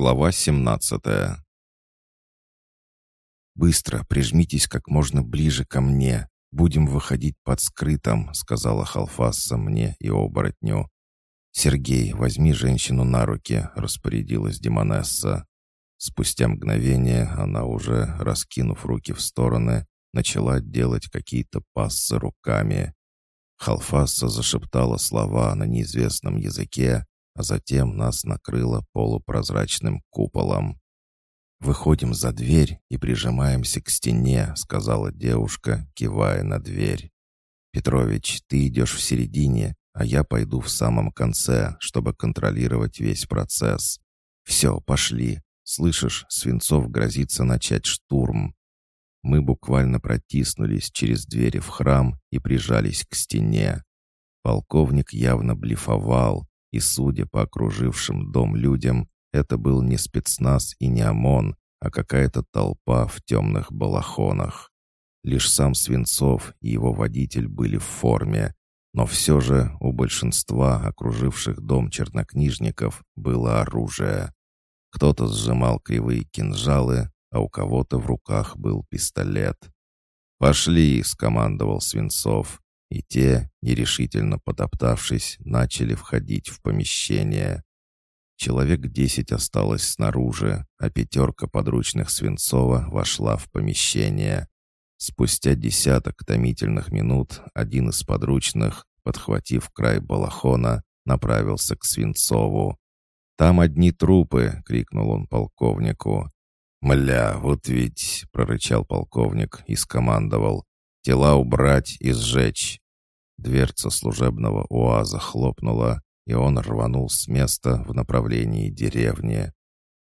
Глава 17 «Быстро прижмитесь как можно ближе ко мне. Будем выходить под скрытым», — сказала Халфасса мне и оборотню. «Сергей, возьми женщину на руки», — распорядилась Демонесса. Спустя мгновение она уже, раскинув руки в стороны, начала делать какие-то пассы руками. Халфасса зашептала слова на неизвестном языке, а затем нас накрыло полупрозрачным куполом. «Выходим за дверь и прижимаемся к стене», — сказала девушка, кивая на дверь. «Петрович, ты идешь в середине, а я пойду в самом конце, чтобы контролировать весь процесс. Все, пошли. Слышишь, Свинцов грозится начать штурм». Мы буквально протиснулись через двери в храм и прижались к стене. Полковник явно блефовал, и, судя по окружившим дом людям, это был не спецназ и не ОМОН, а какая-то толпа в темных балахонах. Лишь сам Свинцов и его водитель были в форме, но все же у большинства окруживших дом чернокнижников было оружие. Кто-то сжимал кривые кинжалы, а у кого-то в руках был пистолет. «Пошли!» — скомандовал Свинцов и те, нерешительно потоптавшись, начали входить в помещение. Человек десять осталось снаружи, а пятерка подручных Свинцова вошла в помещение. Спустя десяток томительных минут один из подручных, подхватив край балахона, направился к Свинцову. «Там одни трупы!» — крикнул он полковнику. «Мля, вот ведь!» — прорычал полковник и скомандовал. «Тела убрать и сжечь!» Дверца служебного УАЗа хлопнула, и он рванул с места в направлении деревни.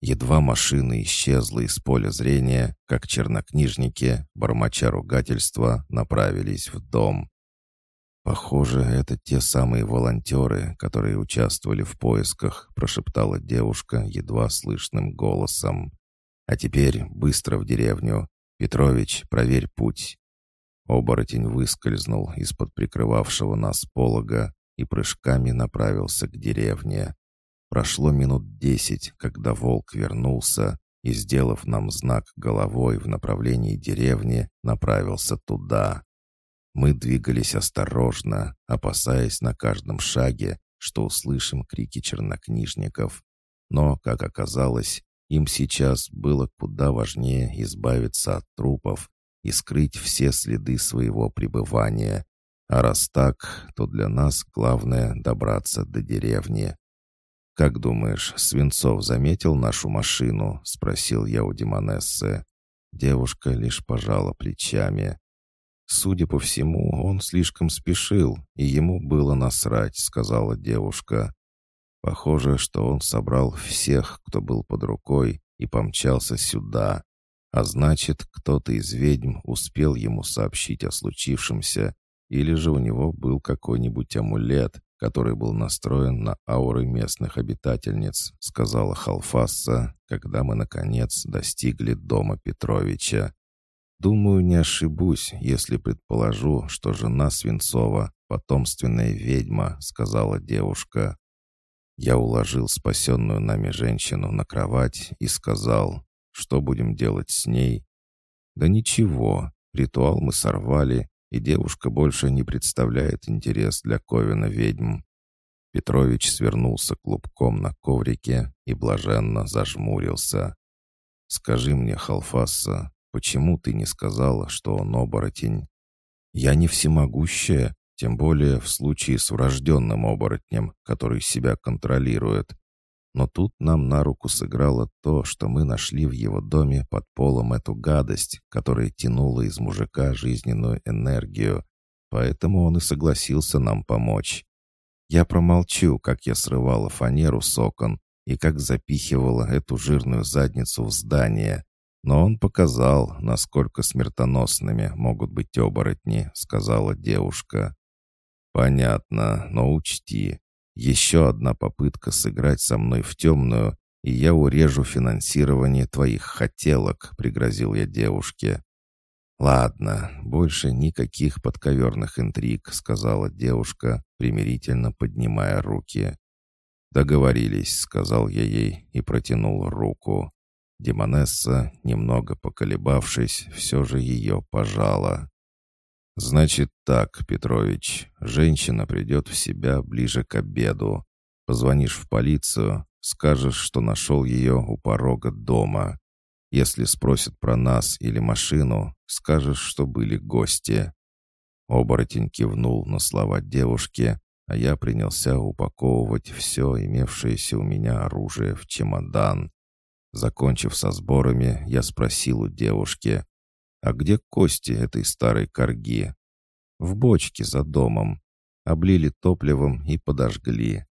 Едва машина исчезла из поля зрения, как чернокнижники, бормоча ругательства, направились в дом. «Похоже, это те самые волонтеры, которые участвовали в поисках», прошептала девушка едва слышным голосом. «А теперь быстро в деревню. Петрович, проверь путь». Оборотень выскользнул из-под прикрывавшего нас полога и прыжками направился к деревне. Прошло минут десять, когда волк вернулся и, сделав нам знак головой в направлении деревни, направился туда. Мы двигались осторожно, опасаясь на каждом шаге, что услышим крики чернокнижников. Но, как оказалось, им сейчас было куда важнее избавиться от трупов, и скрыть все следы своего пребывания. А раз так, то для нас главное добраться до деревни. «Как думаешь, Свинцов заметил нашу машину?» — спросил я у Демонессы. Девушка лишь пожала плечами. «Судя по всему, он слишком спешил, и ему было насрать», — сказала девушка. «Похоже, что он собрал всех, кто был под рукой, и помчался сюда. А значит, кто-то из ведьм успел ему сообщить о случившемся, или же у него был какой-нибудь амулет, который был настроен на ауры местных обитательниц, сказала Халфасса, когда мы, наконец, достигли дома Петровича. Думаю, не ошибусь, если предположу, что жена Свинцова — потомственная ведьма, сказала девушка. Я уложил спасенную нами женщину на кровать и сказал, что будем делать с ней? Да ничего, ритуал мы сорвали, и девушка больше не представляет интерес для Ковина ведьм. Петрович свернулся клубком на коврике и блаженно зажмурился. «Скажи мне, Халфаса, почему ты не сказала, что он оборотень?» «Я не всемогущая, тем более в случае с врожденным оборотнем, который себя контролирует. Но тут нам на руку сыграло то, что мы нашли в его доме под полом эту гадость, которая тянула из мужика жизненную энергию. Поэтому он и согласился нам помочь. Я промолчу, как я срывала фанеру с окон и как запихивала эту жирную задницу в здание. Но он показал, насколько смертоносными могут быть оборотни, сказала девушка. Понятно, но учти, еще одна попытка сыграть со мной в темную, и я урежу финансирование твоих хотелок», — пригрозил я девушке. «Ладно, больше никаких подковерных интриг», — сказала девушка, примирительно поднимая руки. «Договорились», — сказал я ей и протянул руку. Демонесса, немного поколебавшись, все же ее пожала. «Значит так, Петрович, женщина придет в себя ближе к обеду. Позвонишь в полицию, скажешь, что нашел ее у порога дома. Если спросят про нас или машину, скажешь, что были гости». Оборотень кивнул на слова девушки, а я принялся упаковывать все имевшееся у меня оружие в чемодан. Закончив со сборами, я спросил у девушки, «А где кости этой старой корги?» «В бочке за домом. Облили топливом и подожгли.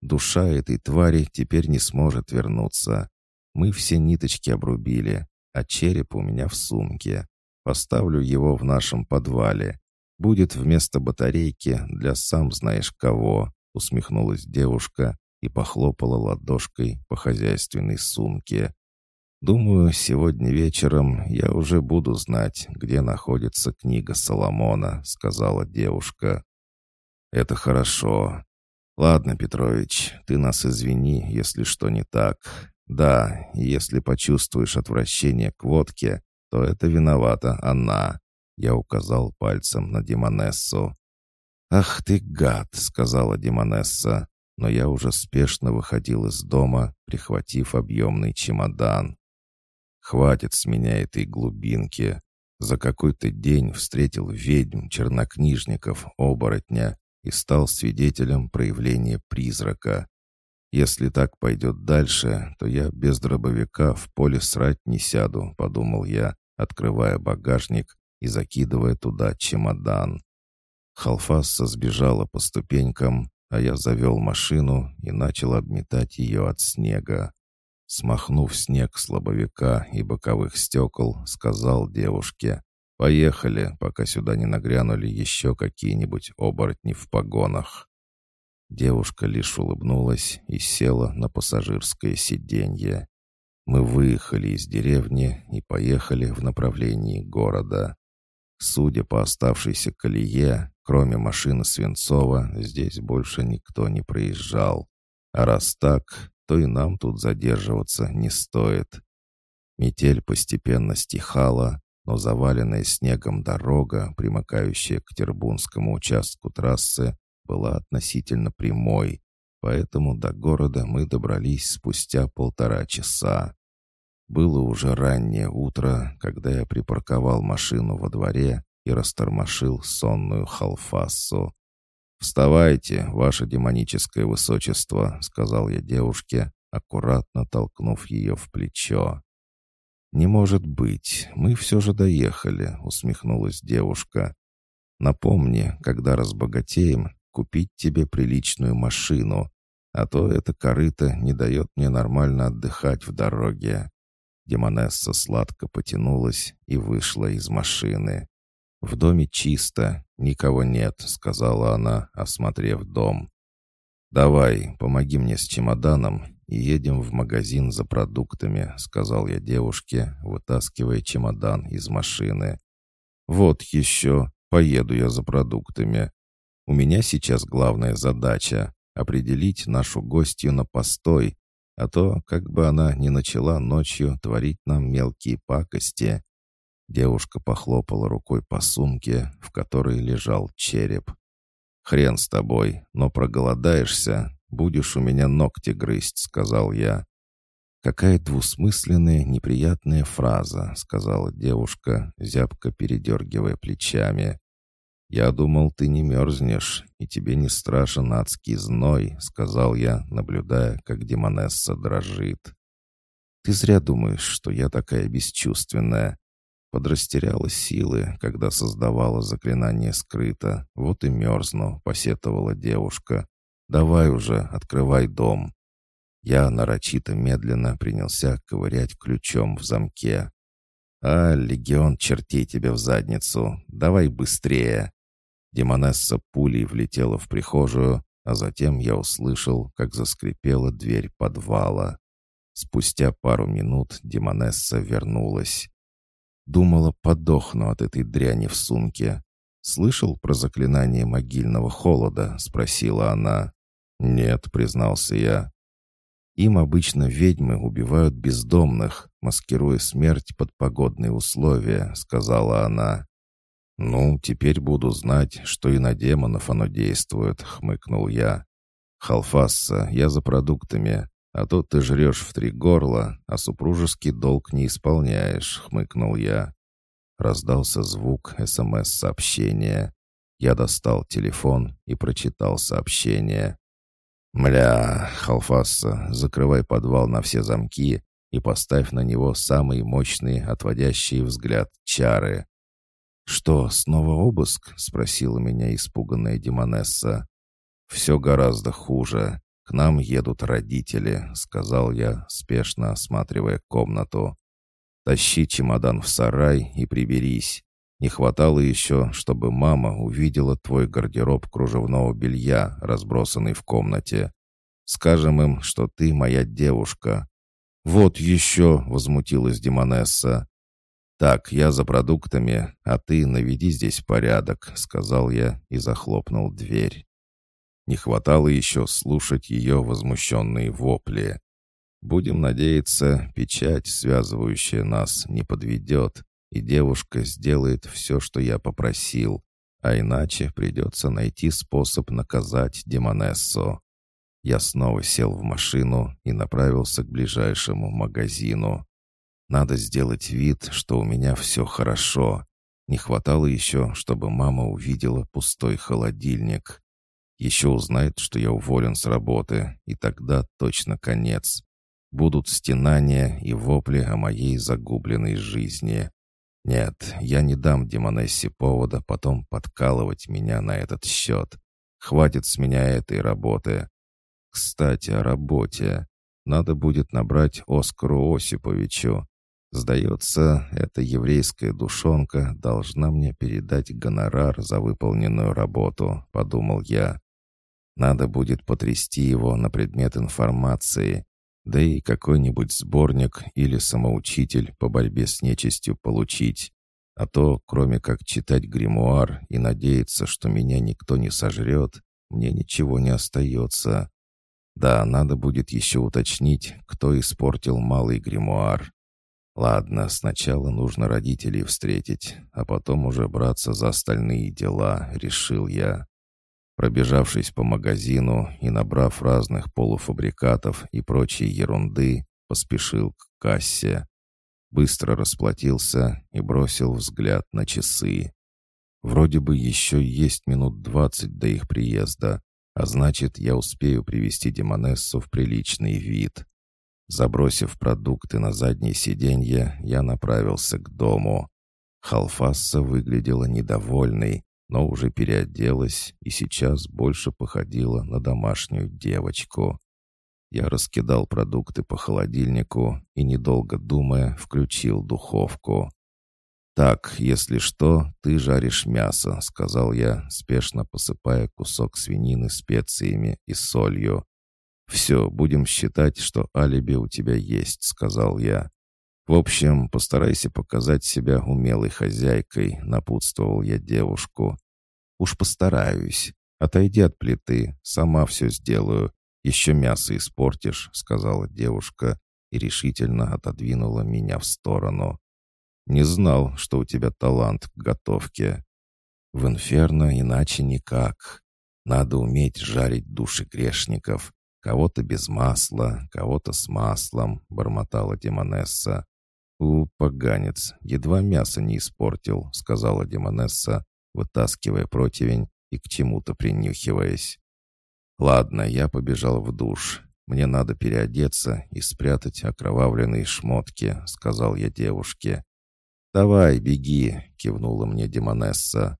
Душа этой твари теперь не сможет вернуться. Мы все ниточки обрубили, а череп у меня в сумке. Поставлю его в нашем подвале. Будет вместо батарейки для сам знаешь кого», — усмехнулась девушка и похлопала ладошкой по хозяйственной сумке. «Думаю, сегодня вечером я уже буду знать, где находится книга Соломона», — сказала девушка. «Это хорошо. «Ладно, Петрович, ты нас извини, если что не так. Да, если почувствуешь отвращение к водке, то это виновата она». Я указал пальцем на Демонессу. «Ах ты гад!» — сказала Демонесса, но я уже спешно выходил из дома, прихватив объемный чемодан. «Хватит с меня этой глубинки. За какой-то день встретил ведьм, чернокнижников, оборотня, и стал свидетелем проявления призрака. «Если так пойдет дальше, то я без дробовика в поле срать не сяду», — подумал я, открывая багажник и закидывая туда чемодан. Халфасса сбежала по ступенькам, а я завел машину и начал обметать ее от снега. Смахнув снег с лобовика и боковых стекол, сказал девушке, Поехали, пока сюда не нагрянули еще какие-нибудь оборотни в погонах». Девушка лишь улыбнулась и села на пассажирское сиденье. Мы выехали из деревни и поехали в направлении города. Судя по оставшейся колее, кроме машины Свинцова, здесь больше никто не проезжал. А раз так, то и нам тут задерживаться не стоит. Метель постепенно стихала, но заваленная снегом дорога, примыкающая к Тербунскому участку трассы, была относительно прямой, поэтому до города мы добрались спустя полтора часа. Было уже раннее утро, когда я припарковал машину во дворе и растормошил сонную халфассу. «Вставайте, ваше демоническое высочество», — сказал я девушке, аккуратно толкнув ее в плечо. «Не может быть, мы все же доехали», — усмехнулась девушка. «Напомни, когда разбогатеем, купить тебе приличную машину, а то эта корыта не дает мне нормально отдыхать в дороге». Демонесса сладко потянулась и вышла из машины. «В доме чисто, никого нет», — сказала она, осмотрев дом. «Давай, помоги мне с чемоданом и едем в магазин за продуктами», — сказал я девушке, вытаскивая чемодан из машины. «Вот еще, поеду я за продуктами. У меня сейчас главная задача — определить нашу гостью на постой, а то, как бы она ни начала ночью творить нам мелкие пакости». Девушка похлопала рукой по сумке, в которой лежал череп. «Хрен с тобой, но проголодаешься, будешь у меня ногти грызть», — сказал я. «Какая двусмысленная, неприятная фраза», — сказала девушка, зябко передергивая плечами. «Я думал, ты не мерзнешь, и тебе не страшен адский зной», — сказал я, наблюдая, как Демонесса дрожит. «Ты зря думаешь, что я такая бесчувственная. Подрастеряла силы, когда создавала заклинание скрыто. Вот и мерзну, посетовала девушка. Давай уже, открывай дом. Я нарочито медленно принялся ковырять ключом в замке. «А, легион чертей тебе в задницу! Давай быстрее!» Демонесса пулей влетела в прихожую, а затем я услышал, как заскрипела дверь подвала. Спустя пару минут Демонесса вернулась. Думала, подохну от этой дряни в сумке. «Слышал про заклинание могильного холода?» — спросила она. «Нет», — признался я. «Им обычно ведьмы убивают бездомных, маскируя смерть под погодные условия», — сказала она. «Ну, теперь буду знать, что и на демонов оно действует», — хмыкнул я. «Халфасса, я за продуктами, а то ты жрешь в три горла, а супружеский долг не исполняешь», — хмыкнул я. Раздался звук СМС-сообщения. Я достал телефон и прочитал сообщение. «Мля, Халфасса, закрывай подвал на все замки и поставь на него самые мощные, отводящие взгляд чары». «Что, снова обыск?» — спросила меня испуганная Демонесса. «Все гораздо хуже. К нам едут родители», — сказал я, спешно осматривая комнату. «Тащи чемодан в сарай и приберись. Не хватало еще, чтобы мама увидела твой гардероб кружевного белья, разбросанный в комнате. Скажем им, что ты моя девушка». «Вот еще!» — возмутилась Демонесса. «Так, я за продуктами, а ты наведи здесь порядок», — сказал я и захлопнул дверь. Не хватало еще слушать ее возмущенные вопли. Будем надеяться, печать, связывающая нас, не подведет, и девушка сделает все, что я попросил, а иначе придется найти способ наказать Демонессу. Я снова сел в машину и направился к ближайшему магазину. Надо сделать вид, что у меня все хорошо. Не хватало еще, чтобы мама увидела пустой холодильник. Еще узнает, что я уволен с работы, и тогда точно конец. Будут стенания и вопли о моей загубленной жизни. Нет, я не дам Демонессе повода потом подкалывать меня на этот счет. Хватит с меня этой работы. Кстати, о работе. Надо будет набрать Оскару Осиповичу. Сдается, эта еврейская душонка должна мне передать гонорар за выполненную работу, подумал я. Надо будет потрясти его на предмет информации, да и какой-нибудь сборник или самоучитель по борьбе с нечистью получить. А то, кроме как читать гримуар и надеяться, что меня никто не сожрет, мне ничего не остается. Да, надо будет еще уточнить, кто испортил малый гримуар. Ладно, сначала нужно родителей встретить, а потом уже браться за остальные дела, решил я. Пробежавшись по магазину и набрав разных полуфабрикатов и прочей ерунды, поспешил к кассе. Быстро расплатился и бросил взгляд на часы. Вроде бы еще есть минут двадцать до их приезда, а значит, я успею привести Демонессу в приличный вид. Забросив продукты на заднее сиденье, я направился к дому. Халфасса выглядела недовольной, но уже переоделась и сейчас больше походила на домашнюю девочку. Я раскидал продукты по холодильнику и, недолго думая, включил духовку. «Так, если что, ты жаришь мясо», — сказал я, спешно посыпая кусок свинины специями и солью. «Все, будем считать, что алиби у тебя есть», — сказал я. «В общем, постарайся показать себя умелой хозяйкой», — напутствовал я девушку. «Уж постараюсь. Отойди от плиты, сама все сделаю. Еще мясо испортишь», — сказала девушка и решительно отодвинула меня в сторону. «Не знал, что у тебя талант к готовке. В инферно иначе никак. Надо уметь жарить души грешников. Кого-то без масла, кого-то с маслом», — бормотала Демонесса. «У, поганец, едва мясо не испортил», — сказала Демонесса, вытаскивая противень и к чему-то принюхиваясь. «Ладно, я побежал в душ. Мне надо переодеться и спрятать окровавленные шмотки», — сказал я девушке. «Давай, беги», — кивнула мне Демонесса.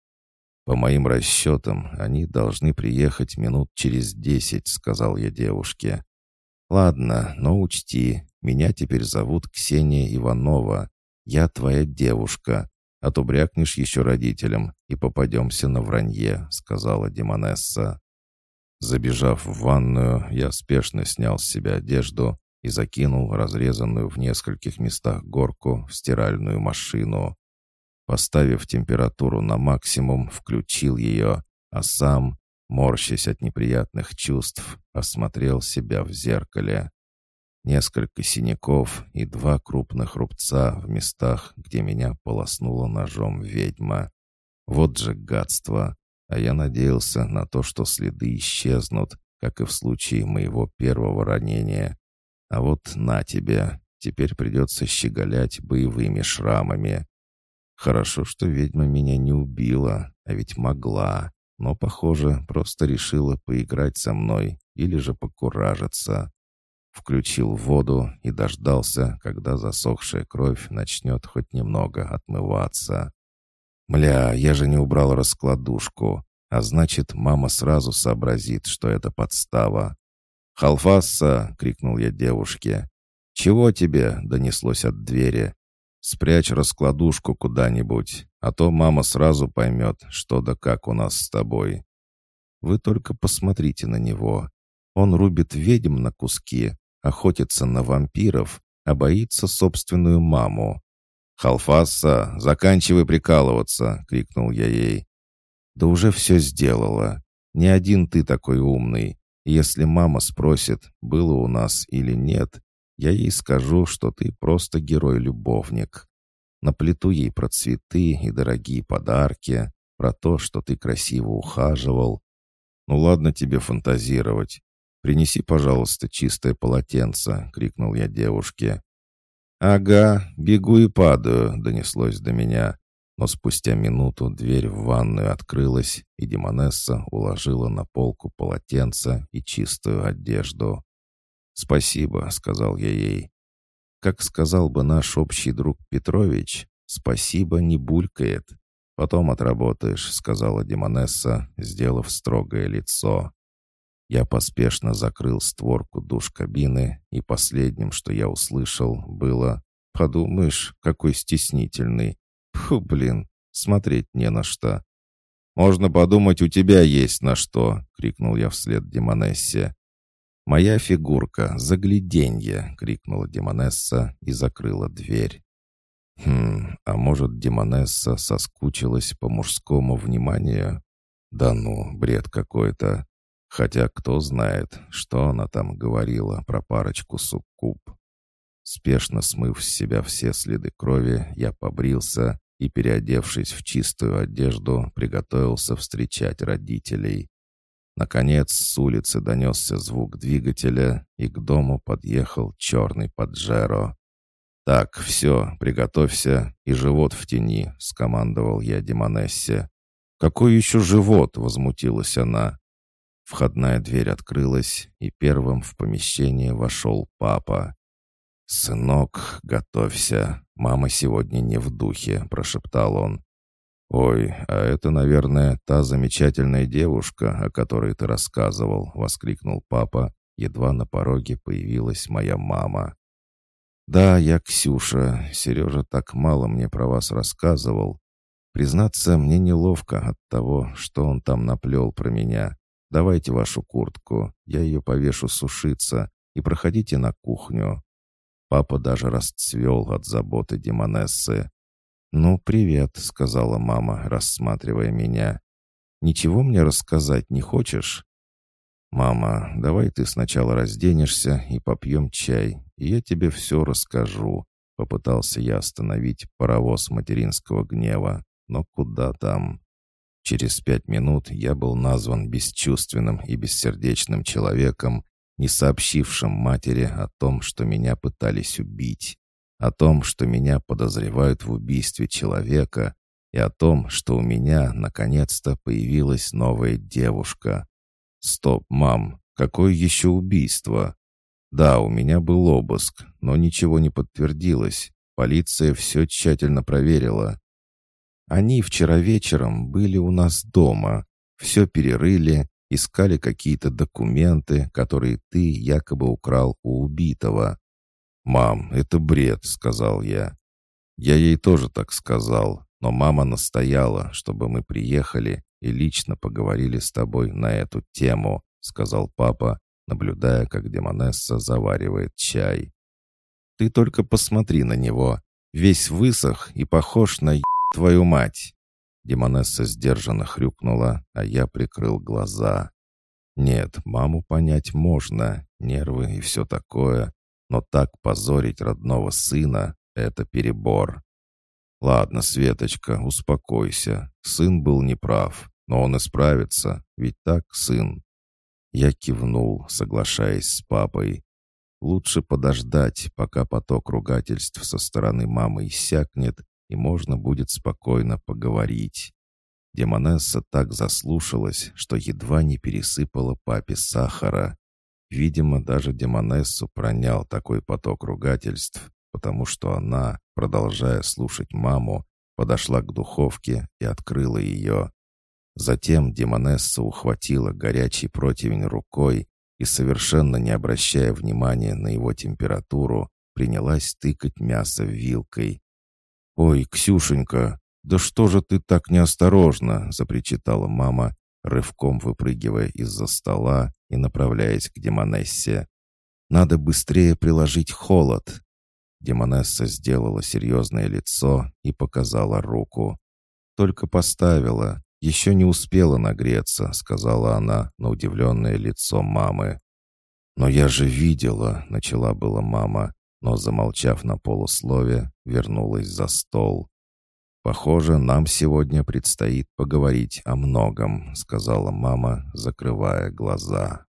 «По моим расчетам, они должны приехать минут через десять», — сказал я девушке. «Ладно, но учти, меня теперь зовут Ксения Иванова. Я твоя девушка, а то брякнешь еще родителям и попадемся на вранье», — сказала Демонесса. Забежав в ванную, я спешно снял с себя одежду и закинул разрезанную в нескольких местах горку в стиральную машину. Поставив температуру на максимум, включил ее, а сам, морщась от неприятных чувств, осмотрел себя в зеркале. Несколько синяков и два крупных рубца в местах, где меня полоснула ножом ведьма. Вот же гадство! А я надеялся на то, что следы исчезнут, как и в случае моего первого ранения. А вот на тебе, теперь придется щеголять боевыми шрамами. Хорошо, что ведьма меня не убила, а ведь могла, но, похоже, просто решила поиграть со мной или же покуражиться. Включил воду и дождался, когда засохшая кровь начнет хоть немного отмываться. Мля, я же не убрал раскладушку, а значит, мама сразу сообразит, что это подстава. «Халфасса!» — крикнул я девушке. «Чего тебе?» — донеслось от двери. «Спрячь раскладушку куда-нибудь, а то мама сразу поймет, что да как у нас с тобой. Вы только посмотрите на него. Он рубит ведьм на куски, охотится на вампиров, а боится собственную маму. «Халфасса, заканчивай прикалываться!» — крикнул я ей. «Да уже все сделала. Не один ты такой умный. Если мама спросит, было у нас или нет, я ей скажу, что ты просто герой-любовник. Наплету ей про цветы и дорогие подарки, про то, что ты красиво ухаживал. Ну ладно тебе фантазировать. Принеси, пожалуйста, чистое полотенце!» — крикнул я девушке. «Ага, бегу и падаю», — донеслось до меня. Но спустя минуту дверь в ванную открылась, и Демонесса уложила на полку полотенце и чистую одежду. «Спасибо», — сказал я ей. Как сказал бы наш общий друг Петрович, «спасибо не булькает». «Потом отработаешь», — сказала Демонесса, сделав строгое лицо. Я поспешно закрыл створку душ-кабины, и последним, что я услышал, было «Подумаешь, какой стеснительный! Фу, блин, смотреть не на что!» «Можно подумать, у тебя есть на что!» — крикнул я вслед Демонессе. «Моя фигурка, загляденье!» — крикнула Демонесса и закрыла дверь. «Хм, а может, Демонесса соскучилась по мужскому вниманию?» «Да ну, бред какой-то!» Хотя кто знает, что она там говорила про парочку суккуб. Спешно смыв с себя все следы крови, я побрился и, переодевшись в чистую одежду, приготовился встречать родителей. Наконец с улицы донесся звук двигателя, и к дому подъехал черный Паджеро. «Так, все, приготовься, и живот в тени», — скомандовал я Демонессе. «Какой еще живот?» — возмутилась она. Входная дверь открылась, и первым в помещение вошел папа. «Сынок, готовься. Мама сегодня не в духе», — прошептал он. «Ой, а это, наверное, та замечательная девушка, о которой ты рассказывал», — воскликнул папа. Едва на пороге появилась моя мама. «Да, я Ксюша. Сережа так мало мне про вас рассказывал. Признаться, мне неловко от того, что он там наплел про меня. Давайте вашу куртку, я ее повешу сушиться, и проходите на кухню». Папа даже расцвел от заботы Демонессы. «Ну, привет», — сказала мама, рассматривая меня. «Ничего мне рассказать не хочешь?» «Мама, давай ты сначала разденешься и попьем чай, и я тебе все расскажу», — попытался я остановить паровоз материнского гнева. «Но куда там?» Через пять минут я был назван бесчувственным и бессердечным человеком, не сообщившим матери о том, что меня пытались убить, о том, что меня подозревают в убийстве человека, и о том, что у меня наконец-то появилась новая девушка. Стоп, мам, какое еще убийство? Да, у меня был обыск, но ничего не подтвердилось. Полиция все тщательно проверила. Они вчера вечером были у нас дома, все перерыли, искали какие-то документы, которые ты якобы украл у убитого. «Мам, это бред», — сказал я. Я ей тоже так сказал, но мама настояла, чтобы мы приехали и лично поговорили с тобой на эту тему», — сказал папа, наблюдая, как Демонесса заваривает чай. «Ты только посмотри на него. Весь высох и похож на твою мать!» Демонесса сдержанно хрюкнула, а я прикрыл глаза. Нет, маму понять можно, нервы и все такое, но так позорить родного сына — это перебор. Ладно, Светочка, успокойся. Сын был неправ, но он исправится, ведь так, сын? Я кивнул, соглашаясь с папой. Лучше подождать, пока поток ругательств со стороны мамы иссякнет, и можно будет спокойно поговорить. Демонесса так заслушалась, что едва не пересыпала папе сахара. Видимо, даже Демонессу пронял такой поток ругательств, потому что она, продолжая слушать маму, подошла к духовке и открыла ее. Затем Демонесса ухватила горячий противень рукой и, совершенно не обращая внимания на его температуру, принялась тыкать мясо вилкой. «Ой, Ксюшенька, да что же ты так неосторожно?» — запричитала мама, рывком выпрыгивая из-за стола и направляясь к Демонессе. «Надо быстрее приложить холод». Демонесса сделала серьезное лицо и показала руку. «Только поставила, еще не успела нагреться», — сказала она на удивленное лицо мамы. «Но я же видела», — начала была мама, но, замолчав на полуслове, вернулась за стол. «Похоже, нам сегодня предстоит поговорить о многом», — сказала мама, закрывая глаза.